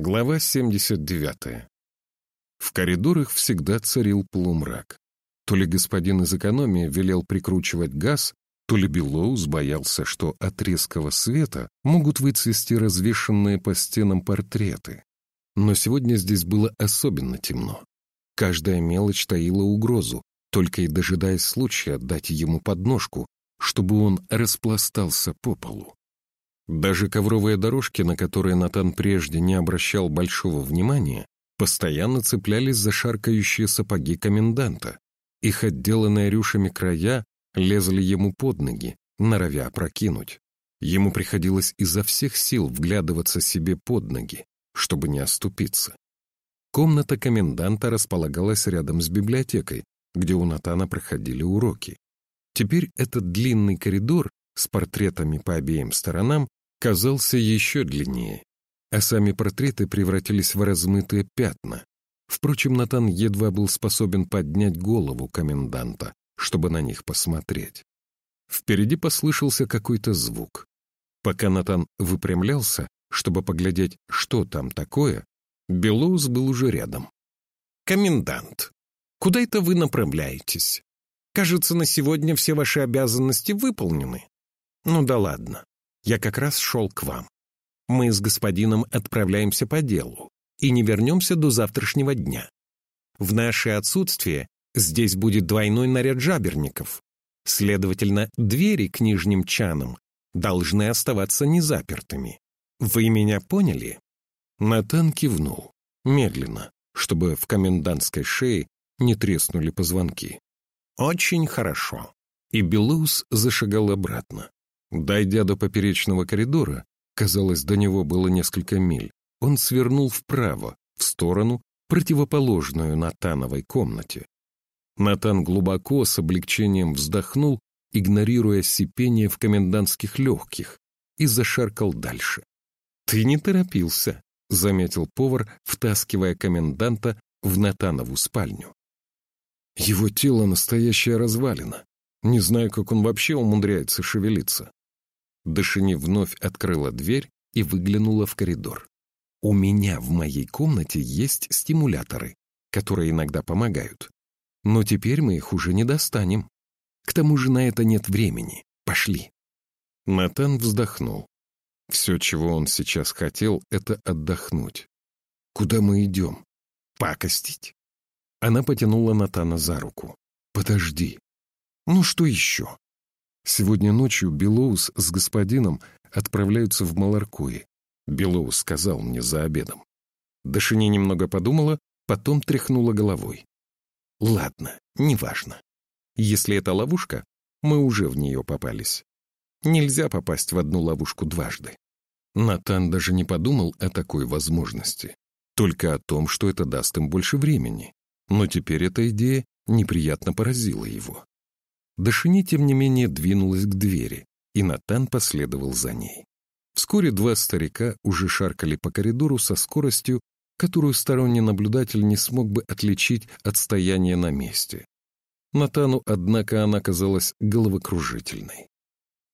Глава 79. В коридорах всегда царил полумрак. То ли господин из экономии велел прикручивать газ, то ли Белоус боялся, что от резкого света могут выцвести развешенные по стенам портреты. Но сегодня здесь было особенно темно. Каждая мелочь таила угрозу, только и дожидаясь случая отдать ему подножку, чтобы он распластался по полу. Даже ковровые дорожки, на которые Натан прежде не обращал большого внимания, постоянно цеплялись за шаркающие сапоги коменданта. Их отделанные рюшами края лезли ему под ноги, норовя прокинуть. Ему приходилось изо всех сил вглядываться себе под ноги, чтобы не оступиться. Комната коменданта располагалась рядом с библиотекой, где у Натана проходили уроки. Теперь этот длинный коридор с портретами по обеим сторонам казался еще длиннее, а сами портреты превратились в размытые пятна. Впрочем, Натан едва был способен поднять голову коменданта, чтобы на них посмотреть. Впереди послышался какой-то звук. Пока Натан выпрямлялся, чтобы поглядеть, что там такое, Белоус был уже рядом. «Комендант, куда это вы направляетесь? Кажется, на сегодня все ваши обязанности выполнены. Ну да ладно, я как раз шел к вам. Мы с господином отправляемся по делу и не вернемся до завтрашнего дня. В наше отсутствие здесь будет двойной наряд жаберников. Следовательно, двери к нижним чанам должны оставаться незапертыми. Вы меня поняли?» Натан кивнул, медленно, чтобы в комендантской шее не треснули позвонки. «Очень хорошо». И Белоус зашагал обратно. Дойдя до поперечного коридора, казалось, до него было несколько миль, он свернул вправо, в сторону, противоположную Натановой комнате. Натан глубоко, с облегчением вздохнул, игнорируя сипение в комендантских легких, и зашаркал дальше. «Ты не торопился», — заметил повар, втаскивая коменданта в Натанову спальню. «Его тело настоящая развалина. Не знаю, как он вообще умудряется шевелиться. Дашини вновь открыла дверь и выглянула в коридор. «У меня в моей комнате есть стимуляторы, которые иногда помогают. Но теперь мы их уже не достанем. К тому же на это нет времени. Пошли». Натан вздохнул. Все, чего он сейчас хотел, это отдохнуть. «Куда мы идем?» «Пакостить». Она потянула Натана за руку. «Подожди. Ну что еще?» Сегодня ночью Белоус с господином отправляются в Маларкуи. Белоус сказал мне за обедом. Дашини немного подумала, потом тряхнула головой. Ладно, неважно. Если это ловушка, мы уже в нее попались. Нельзя попасть в одну ловушку дважды. Натан даже не подумал о такой возможности. Только о том, что это даст им больше времени. Но теперь эта идея неприятно поразила его. Дашини, тем не менее, двинулась к двери, и Натан последовал за ней. Вскоре два старика уже шаркали по коридору со скоростью, которую сторонний наблюдатель не смог бы отличить от стояния на месте. Натану, однако, она казалась головокружительной.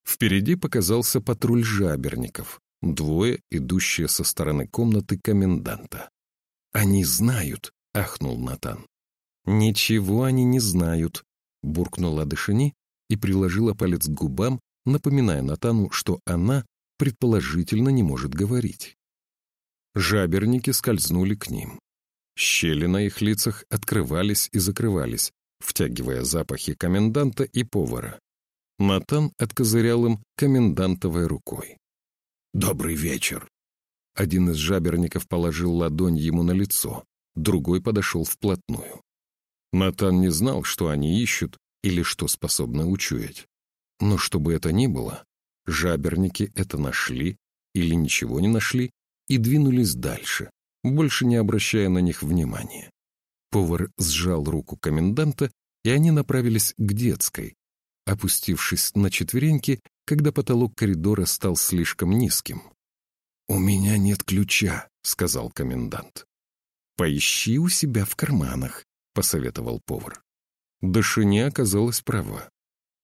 Впереди показался патруль жаберников, двое, идущие со стороны комнаты коменданта. «Они знают», — ахнул Натан. «Ничего они не знают», буркнула Дашини и приложила палец к губам, напоминая Натану, что она, предположительно, не может говорить. Жаберники скользнули к ним. Щели на их лицах открывались и закрывались, втягивая запахи коменданта и повара. Натан откозырял им комендантовой рукой. «Добрый вечер!» Один из жаберников положил ладонь ему на лицо, другой подошел вплотную. Натан не знал, что они ищут или что способны учуять. Но что бы это ни было, жаберники это нашли или ничего не нашли и двинулись дальше, больше не обращая на них внимания. Повар сжал руку коменданта, и они направились к детской, опустившись на четвереньки, когда потолок коридора стал слишком низким. «У меня нет ключа», — сказал комендант. «Поищи у себя в карманах», — посоветовал повар. Дашини оказалась права.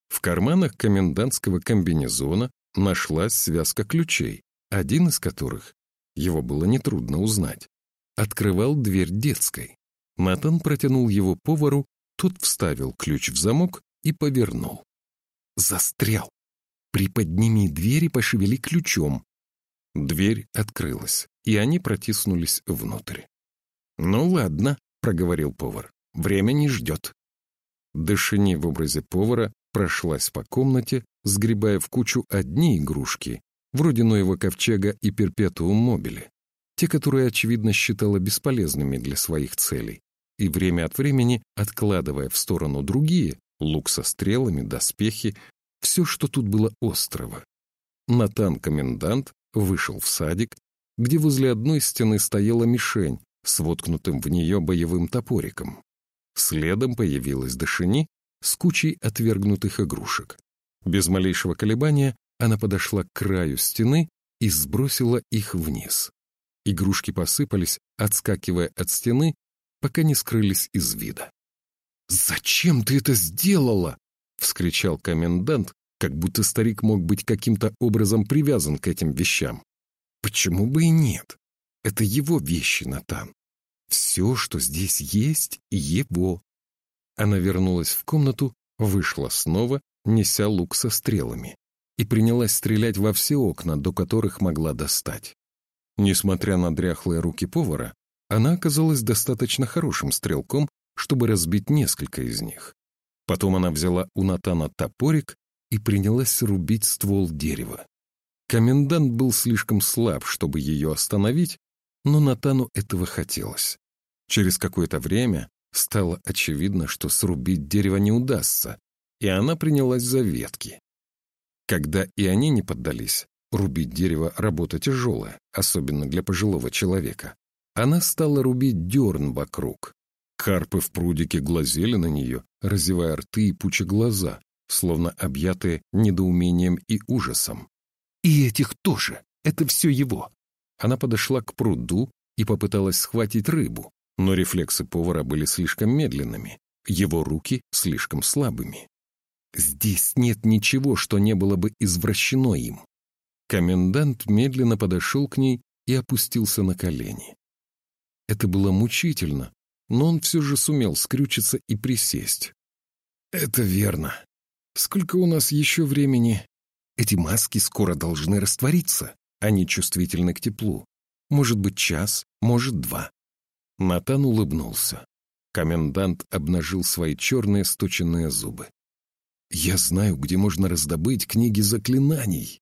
В карманах комендантского комбинезона нашлась связка ключей, один из которых его было нетрудно узнать, открывал дверь детской. Натан протянул его повару, тот вставил ключ в замок и повернул. Застрял. Приподними дверь и пошевели ключом. Дверь открылась, и они протиснулись внутрь. «Ну ладно», — проговорил повар, — «время не ждет». Дашини в образе повара прошлась по комнате, сгребая в кучу одни игрушки, вроде Ноева ковчега и перпетуум мобили, те, которые, очевидно, считала бесполезными для своих целей, и время от времени откладывая в сторону другие, лук со стрелами, доспехи, все, что тут было острого. Натан-комендант вышел в садик, где возле одной стены стояла мишень с воткнутым в нее боевым топориком. Следом появилась Дашини с кучей отвергнутых игрушек. Без малейшего колебания она подошла к краю стены и сбросила их вниз. Игрушки посыпались, отскакивая от стены, пока не скрылись из вида. «Зачем ты это сделала?» — вскричал комендант, как будто старик мог быть каким-то образом привязан к этим вещам. «Почему бы и нет? Это его вещи, Натан. Все, что здесь есть, его». Она вернулась в комнату, вышла снова, неся лук со стрелами, и принялась стрелять во все окна, до которых могла достать. Несмотря на дряхлые руки повара, она оказалась достаточно хорошим стрелком, чтобы разбить несколько из них. Потом она взяла у Натана топорик и принялась рубить ствол дерева. Комендант был слишком слаб, чтобы ее остановить, но Натану этого хотелось. Через какое-то время стало очевидно, что срубить дерево не удастся, и она принялась за ветки. Когда и они не поддались, рубить дерево — работа тяжелая, особенно для пожилого человека. Она стала рубить дерн вокруг. Карпы в прудике глазели на нее, разевая рты и пуча глаза, словно объятые недоумением и ужасом. «И этих тоже! Это все его!» Она подошла к пруду и попыталась схватить рыбу, но рефлексы повара были слишком медленными, его руки слишком слабыми. Здесь нет ничего, что не было бы извращено им. Комендант медленно подошел к ней и опустился на колени. Это было мучительно, но он все же сумел скрючиться и присесть. «Это верно. Сколько у нас еще времени? Эти маски скоро должны раствориться. Они чувствительны к теплу. Может быть, час, может, два». Натан улыбнулся. Комендант обнажил свои черные сточенные зубы. Я знаю, где можно раздобыть книги заклинаний.